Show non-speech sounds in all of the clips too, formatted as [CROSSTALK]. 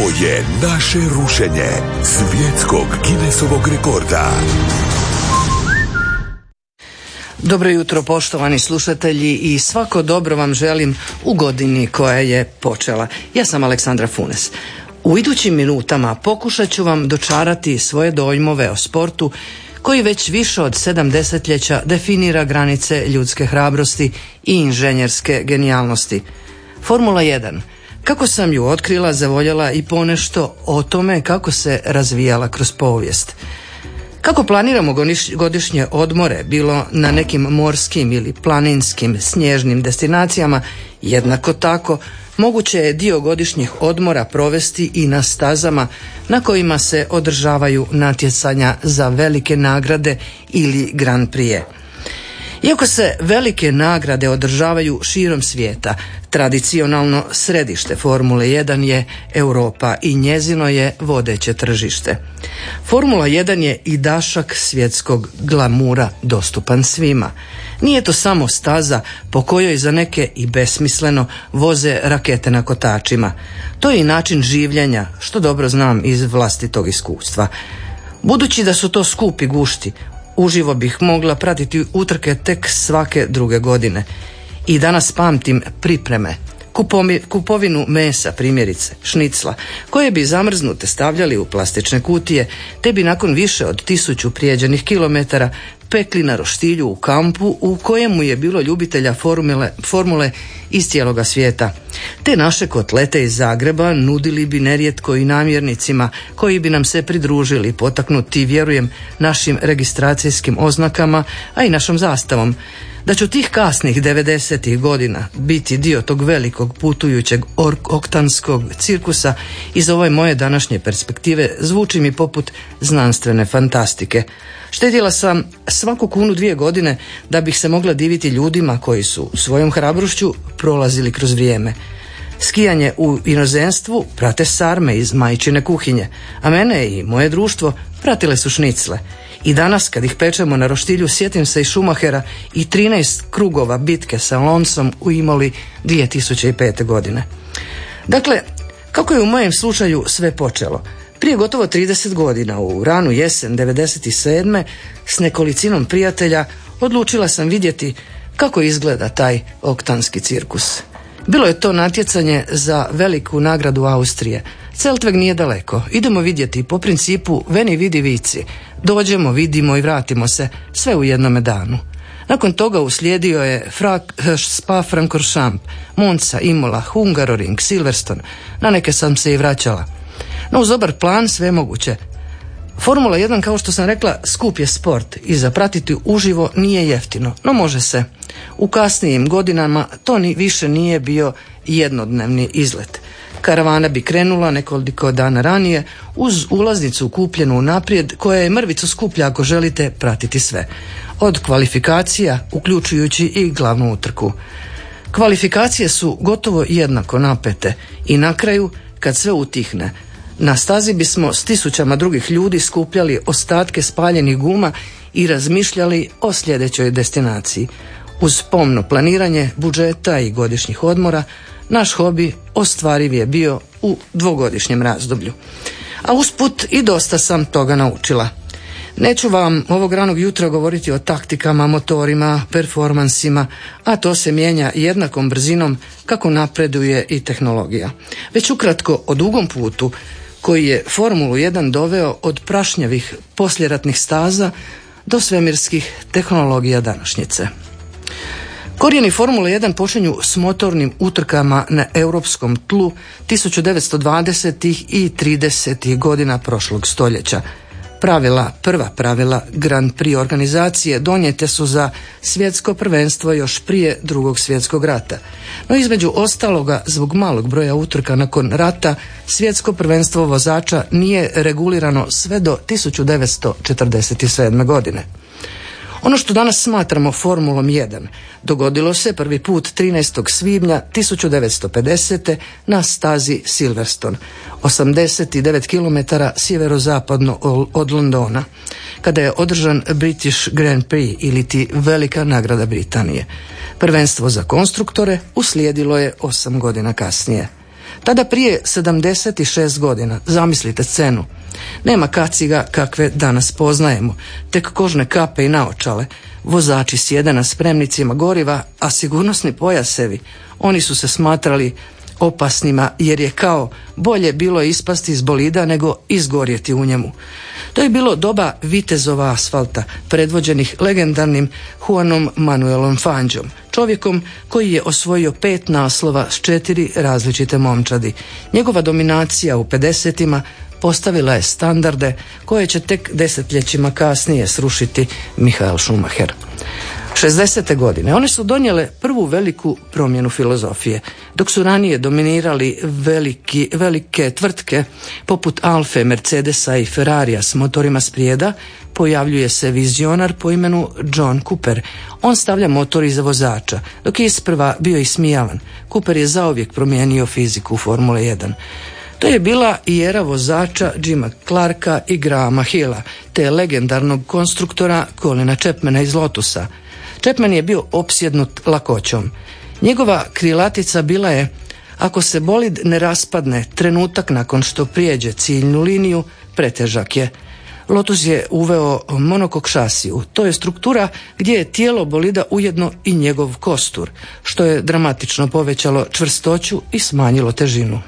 Ovo je naše rušenje svjetskog Guinnessovog rekorda. Dobro jutro poštovani slušatelji i svako dobro vam želim u godini koja je počela. Ja sam Aleksandra Funes. U idućim minutama pokušat ću vam dočarati svoje dojmove o sportu koji već više od sedam desetljeća definira granice ljudske hrabrosti i inženjerske genijalnosti. Formula 1. Kako sam ju otkrila, zavoljela i ponešto o tome kako se razvijala kroz povijest. Kako planiramo godišnje odmore, bilo na nekim morskim ili planinskim snježnim destinacijama, jednako tako moguće je dio godišnjih odmora provesti i na stazama na kojima se održavaju natjecanja za velike nagrade ili Grand Prix. Iako se velike nagrade održavaju širom svijeta, tradicionalno središte Formule 1 je Europa i njezino je vodeće tržište. Formula 1 je i dašak svjetskog glamura dostupan svima. Nije to samo staza po kojoj za neke i besmisleno voze rakete na kotačima. To je i način življenja, što dobro znam iz vlastitog iskustva. Budući da su to skupi gušti, uživo bih mogla pratiti utrke tek svake druge godine. I danas pamtim pripreme, kupovinu mesa, primjerice, šnicla, koje bi zamrznute stavljali u plastične kutije, te bi nakon više od tisuću prijeđenih kilometara pekli na roštilju u kampu u kojemu je bilo ljubitelja formule, formule iz cijeloga svijeta. Te naše kotlete iz Zagreba nudili bi nerijetko i namjernicima koji bi nam se pridružili potaknuti, vjerujem, našim registracijskim oznakama, a i našom zastavom. Da ću tih kasnih 90. godina biti dio tog velikog putujućeg oktanskog cirkusa iz ove moje današnje perspektive zvuči mi poput znanstvene fantastike. Štedjela sam svaku kunu dvije godine da bih se mogla diviti ljudima koji su svojom hrabrošću prolazili kroz vrijeme. Skijanje u inozemstvu prate sarme iz majčine kuhinje, a mene i moje društvo pratile su šnicle. I danas kad ih pečemo na roštilju sjetim se i Šumahera i 13 krugova bitke sa Lonsom u Imoli 2005. godine. Dakle, kako je u mojem slučaju sve počelo? Prije gotovo 30 godina u ranu jesen 97. s nekolicinom prijatelja odlučila sam vidjeti kako izgleda taj oktanski cirkus. Bilo je to natjecanje za veliku nagradu Austrije. Celtveg nije daleko. Idemo vidjeti po principu veni vidi vici. Dođemo, vidimo i vratimo se sve u jednome danu. Nakon toga uslijedio je Frak, Spa Frankorchamps, Monza, Imola, Hungaroring, Silverstone. Na neke sam se i vraćala. No uz dobar plan sve moguće. Formula 1 kao što sam rekla skup je sport i zapratiti uživo nije jeftino, no može se. U kasnijim godinama to ni više nije bio jednodnevni izlet. Karavana bi krenula nekoliko dana ranije uz ulaznicu kupljenu naprijed koja je mrvicu skuplja ako želite pratiti sve. Od kvalifikacija uključujući i glavnu utrku. Kvalifikacije su gotovo jednako napete i na kraju kad sve utihne na stazi bismo s tisućama drugih ljudi skupljali ostatke spaljenih guma i razmišljali o sljedećoj destinaciji. Uz pomno planiranje budžeta i godišnjih odmora, naš hobi ostvariv je bio u dvogodišnjem razdoblju. A usput i dosta sam toga naučila. Neću vam ovog ranog jutra govoriti o taktikama, motorima, performansima, a to se mijenja jednakom brzinom kako napreduje i tehnologija. Već ukratko o dugom putu koji je Formulu 1 doveo od prašnjavih posljeratnih staza do svemirskih tehnologija današnjice. Korijeni Formule 1 počinju s motornim utrkama na europskom tlu 1920. i 30. godina prošlog stoljeća – Pravila, prva pravila Grand Prix organizacije donijete su za svjetsko prvenstvo još prije drugog svjetskog rata. No između ostaloga, zbog malog broja utrka nakon rata, svjetsko prvenstvo vozača nije regulirano sve do 1947. godine. Ono što danas smatramo Formulom 1 dogodilo se prvi put 13. svibnja 1950. na stazi Silverstone, 89 km sjeverozapadno od Londona, kada je održan British Grand Prix ili ti Velika nagrada Britanije. Prvenstvo za konstruktore uslijedilo je osam godina kasnije. Tada prije 76 godina, zamislite scenu, nema kaciga kakve danas poznajemo, tek kožne kape i naočale, vozači sjede na spremnicima goriva, a sigurnosni pojasevi, oni su se smatrali opasnima jer je kao bolje bilo ispasti iz bolida nego izgorjeti u njemu. To je bilo doba vitezova asfalta, predvođenih legendarnim Juanom Manuelom Fanđom, čovjekom koji je osvojio pet naslova s četiri različite momčadi. Njegova dominacija u 50 postavila je standarde koje će tek desetljećima kasnije srušiti Mihael Schumacher. 60. godine. One su donijele prvu veliku promjenu filozofije. Dok su ranije dominirali veliki, velike tvrtke poput Alfe, Mercedesa i Ferrarija s motorima sprijeda, pojavljuje se vizionar po imenu John Cooper. On stavlja motor iza vozača, dok je isprva bio ismijavan. Cooper je zauvijek promijenio fiziku u Formule 1. To je bila i era vozača Jima Clarka i Grahama Hilla, te legendarnog konstruktora Colina Chapmana iz Lotusa. Chapman je bio opsjednut lakoćom. Njegova krilatica bila je ako se bolid ne raspadne trenutak nakon što prijeđe ciljnu liniju, pretežak je. Lotus je uveo monokok šasiju. To je struktura gdje je tijelo bolida ujedno i njegov kostur, što je dramatično povećalo čvrstoću i smanjilo težinu.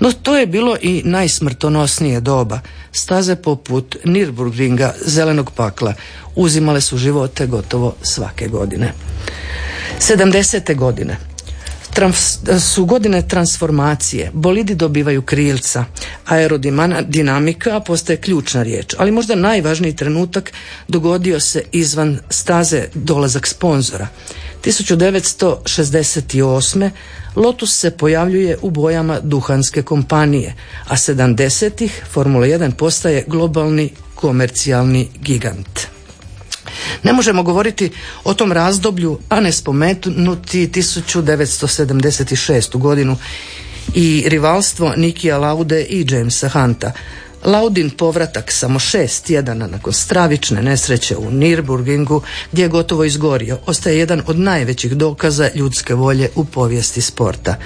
No to je bilo i najsmrtonosnije doba. Staze poput Nürburgringa, zelenog pakla, uzimale su živote gotovo svake godine. 70. godine su godine transformacije. Bolidi dobivaju krilca. Aerodinamika postaje ključna riječ, ali možda najvažniji trenutak dogodio se izvan staze dolazak sponzora. 1968. Lotus se pojavljuje u bojama duhanske kompanije, a 70-ih Formula 1 postaje globalni komercijalni gigant. Ne možemo govoriti o tom razdoblju, a ne spomenuti 1976. godinu i rivalstvo Nikija Laude i Jamesa Hunta. Laudin povratak samo šest tjedana nakon stravične nesreće u Nürburgringu gdje je gotovo izgorio ostaje jedan od najvećih dokaza ljudske volje u povijesti sporta.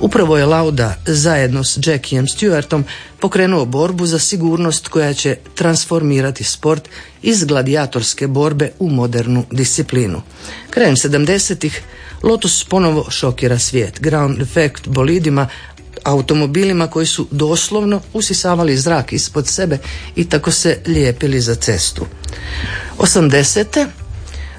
Upravo je Lauda zajedno s Jackiem Stewartom pokrenuo borbu za sigurnost koja će transformirati sport iz gladijatorske borbe u modernu disciplinu. Krajem 70-ih Lotus ponovo šokira svijet. Ground effect bolidima automobilima koji su doslovno usisavali zrak ispod sebe i tako se lijepili za cestu. 80.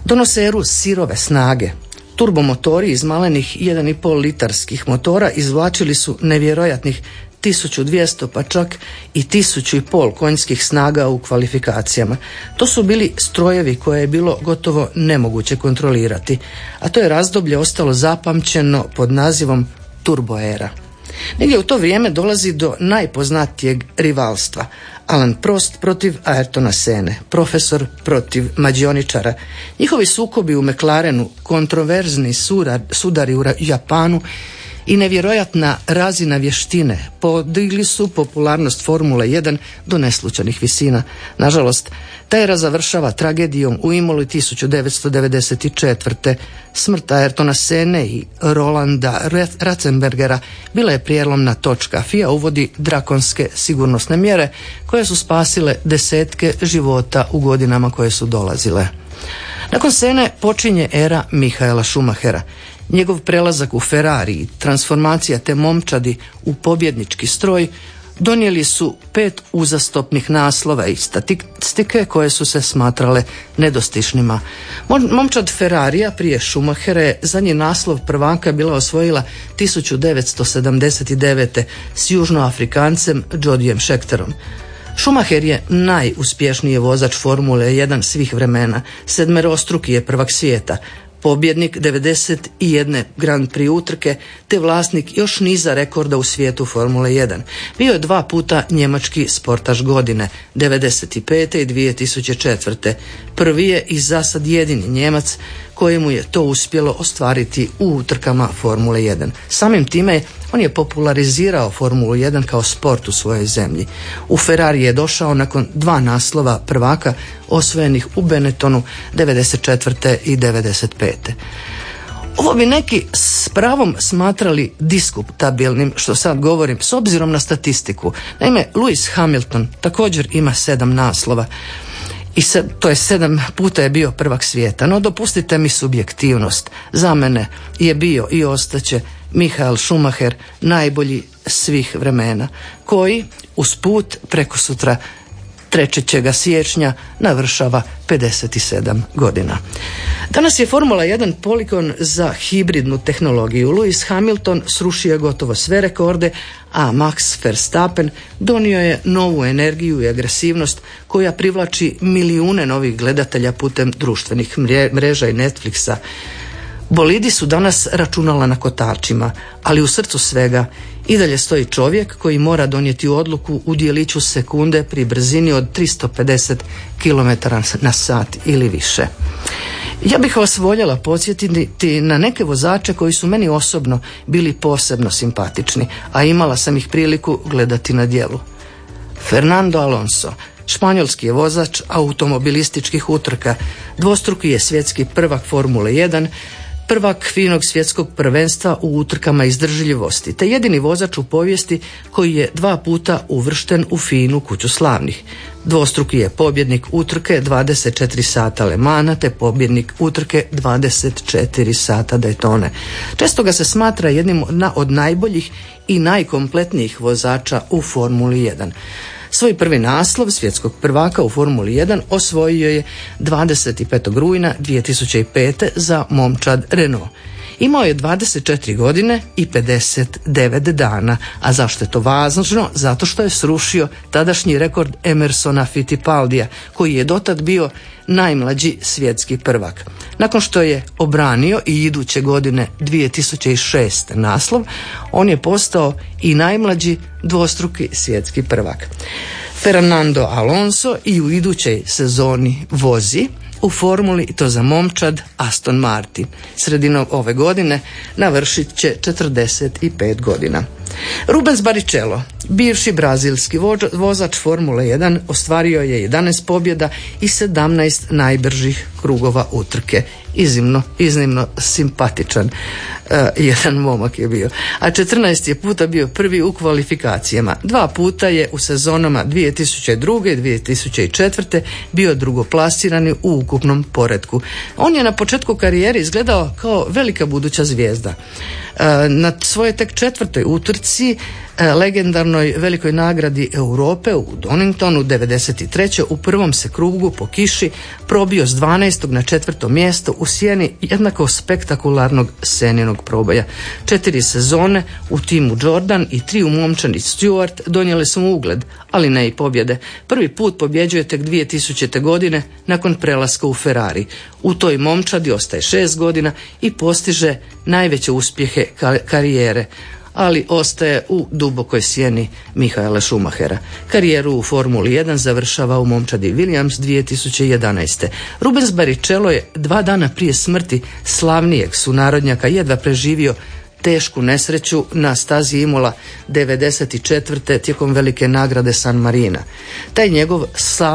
donose eru sirove snage. Turbomotori iz malenih 1,5 litarskih motora izvlačili su nevjerojatnih 1200 pa čak i 1500 konjskih snaga u kvalifikacijama. To su bili strojevi koje je bilo gotovo nemoguće kontrolirati, a to je razdoblje ostalo zapamćeno pod nazivom turboera. Negdje u to vrijeme dolazi do najpoznatijeg rivalstva. Alan Prost protiv Ayrtona Sene, profesor protiv mađioničara. Njihovi sukobi u McLarenu, kontroverzni sudari u Japanu i nevjerojatna razina vještine podigli su popularnost Formule 1 do neslučanih visina. Nažalost, ta era završava tragedijom u Imoli 1994. Smrt Ayrtona Sene i Rolanda Ratzenbergera bila je prijelomna točka. FIA uvodi drakonske sigurnosne mjere koje su spasile desetke života u godinama koje su dolazile. Nakon Sene počinje era Mihaela Schumachera. Njegov prelazak u Ferrari i transformacija te momčadi u pobjednički stroj donijeli su pet uzastopnih naslova i statistike koje su se smatrale nedostišnima. Momčad Ferrarija prije Schumachera je zadnji naslov prvaka bila osvojila 1979. s južnoafrikancem Jodijem Šekterom. Schumacher je najuspješniji vozač Formule 1 svih vremena, sedmerostruki je prvak svijeta, pobjednik 91. Grand Prix utrke te vlasnik još niza rekorda u svijetu Formule 1. Bio je dva puta njemački sportaš godine 95. i 2004. Prvi je i zasad jedini njemac kojemu je to uspjelo ostvariti u utrkama Formule 1. Samim time on je popularizirao Formulu 1 kao sport u svojoj zemlji. U Ferrari je došao nakon dva naslova prvaka osvojenih u Benettonu 94. i 95. Ovo bi neki s pravom smatrali diskutabilnim, što sad govorim, s obzirom na statistiku. Naime, Lewis Hamilton također ima sedam naslova i to je sedam puta je bio prvak svijeta. No dopustite mi subjektivnost. Za mene je bio i ostaće Mihael Schumacher najbolji svih vremena, koji uz put preko sutra 3. siječnja navršava 57 godina. Danas je Formula 1 polikon za hibridnu tehnologiju. Lewis Hamilton srušio gotovo sve rekorde, a Max Verstappen donio je novu energiju i agresivnost koja privlači milijune novih gledatelja putem društvenih mreža i Netflixa. Bolidi su danas računala na kotačima, ali u srcu svega i dalje stoji čovjek koji mora donijeti odluku u dijeliću sekunde pri brzini od 350 km na sat ili više. Ja bih vas voljela podsjetiti na neke vozače koji su meni osobno bili posebno simpatični, a imala sam ih priliku gledati na dijelu. Fernando Alonso, španjolski je vozač automobilističkih utrka, dvostruki je svjetski prvak Formule 1, prvak finog svjetskog prvenstva u utrkama izdržljivosti, te jedini vozač u povijesti koji je dva puta uvršten u finu kuću slavnih. Dvostruki je pobjednik utrke 24 sata Lemana te pobjednik utrke 24 sata Daytone. Često ga se smatra jednim od najboljih i najkompletnijih vozača u Formuli 1. Svoj prvi naslov svjetskog prvaka u Formuli 1 osvojio je 25. rujna 2005. za momčad Renault. Imao je 24 godine i 59 dana. A zašto je to važno? Zato što je srušio tadašnji rekord Emersona Fittipaldija, koji je dotad bio najmlađi svjetski prvak. Nakon što je obranio i iduće godine 2006. naslov, on je postao i najmlađi dvostruki svjetski prvak. Fernando Alonso i u idućoj sezoni vozi u formuli to za momčad Aston Martin. Sredinom ove godine navršit će 45 godina. Rubens Barrichello, bivši brazilski vozač Formule 1, ostvario je 11 pobjeda i 17 najbržih krugova utrke. Iznimno, iznimno simpatičan uh, jedan momak je bio. A 14 je puta bio prvi u kvalifikacijama. Dva puta je u sezonama 2002. i 2004. bio drugoplasirani u ukupnom poredku. On je na početku karijere izgledao kao velika buduća zvijezda. Na svojoj tek četvrtoj utrci legendarnoj velikoj nagradi Europe u Doningtonu 93. u prvom se krugu po kiši probio s 12. na četvrto mjesto u sjeni jednako spektakularnog seninog proboja. Četiri sezone u timu Jordan i tri u momčani Stewart donijele su mu ugled, ali ne i pobjede. Prvi put pobjeđuje tek 2000. godine nakon prelaska u Ferrari. U toj momčadi ostaje šest godina i postiže najveće uspjehe karijere ali ostaje u dubokoj sjeni Mihaela Schumachera. Karijeru u Formuli 1 završava u momčadi Williams 2011. Rubens Barrichello je dva dana prije smrti slavnijeg sunarodnjaka jedva preživio tešku nesreću na stazi Imola 94. tijekom velike nagrade San Marina. Taj njegov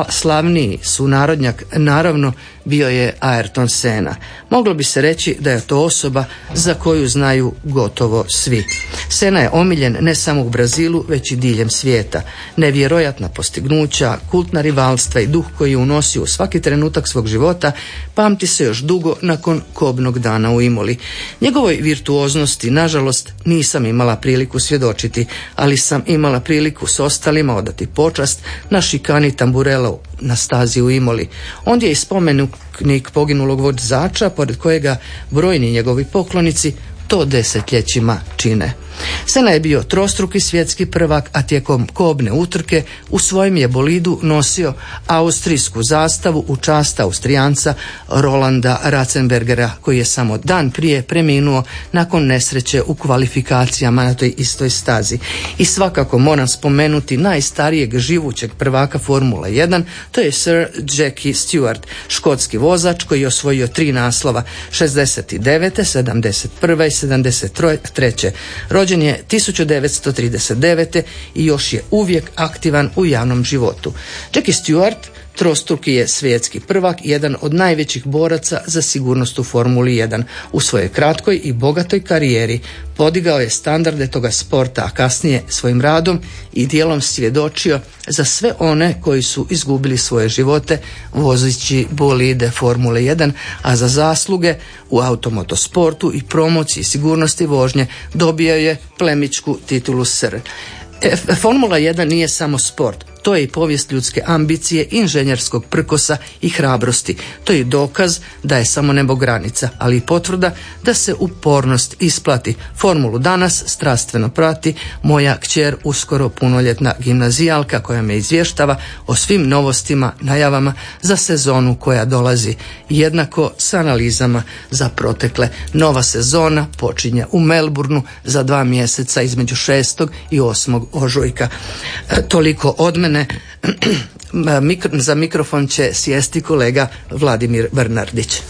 slavniji sunarodnjak naravno bio je Ayrton Sena. Moglo bi se reći da je to osoba za koju znaju gotovo svi. Sena je omiljen ne samo u Brazilu, već i diljem svijeta. Nevjerojatna postignuća, kultna rivalstva i duh koji je unosio u svaki trenutak svog života pamti se još dugo nakon kobnog dana u Imoli. Njegovoj virtuoznosti, nažalost, nisam imala priliku svjedočiti, ali sam imala priliku s ostalima odati počast na šikani tamburela na stazi u Imoli. Ondje je spomenik poginulog vozača, pored kojega brojni njegovi poklonici to desetljećima čine. Sena je bio trostruki svjetski prvak, a tijekom kobne utrke u svojem je bolidu nosio austrijsku zastavu u čast Austrijanca Rolanda Ratzenbergera, koji je samo dan prije preminuo nakon nesreće u kvalifikacijama na toj istoj stazi. I svakako moram spomenuti najstarijeg živućeg prvaka Formula 1, to je Sir Jackie Stewart, škotski vozač koji je osvojio tri naslova 69. 71. i 73. Rođen je 1939. i još je uvijek aktivan u javnom životu. Jackie Stewart Trostruki je svjetski prvak, jedan od najvećih boraca za sigurnost u Formuli 1. U svojoj kratkoj i bogatoj karijeri podigao je standarde toga sporta, a kasnije svojim radom i dijelom svjedočio za sve one koji su izgubili svoje živote vozeći bolide Formule 1, a za zasluge u automotosportu i promociji sigurnosti vožnje dobio je plemičku titulu SR. E, Formula 1 nije samo sport, to je i povijest ljudske ambicije, inženjerskog prkosa i hrabrosti. To je dokaz da je samo nebo granica, ali i potvrda da se upornost isplati. Formulu danas strastveno prati moja kćer uskoro punoljetna gimnazijalka koja me izvještava o svim novostima, najavama za sezonu koja dolazi. Jednako s analizama za protekle. Nova sezona počinje u Melbourneu za dva mjeseca između 6. i 8. ožujka. E, toliko od mene [CLEARS THROAT] za mikrofon će sjesti kolega Vladimir Bernardić.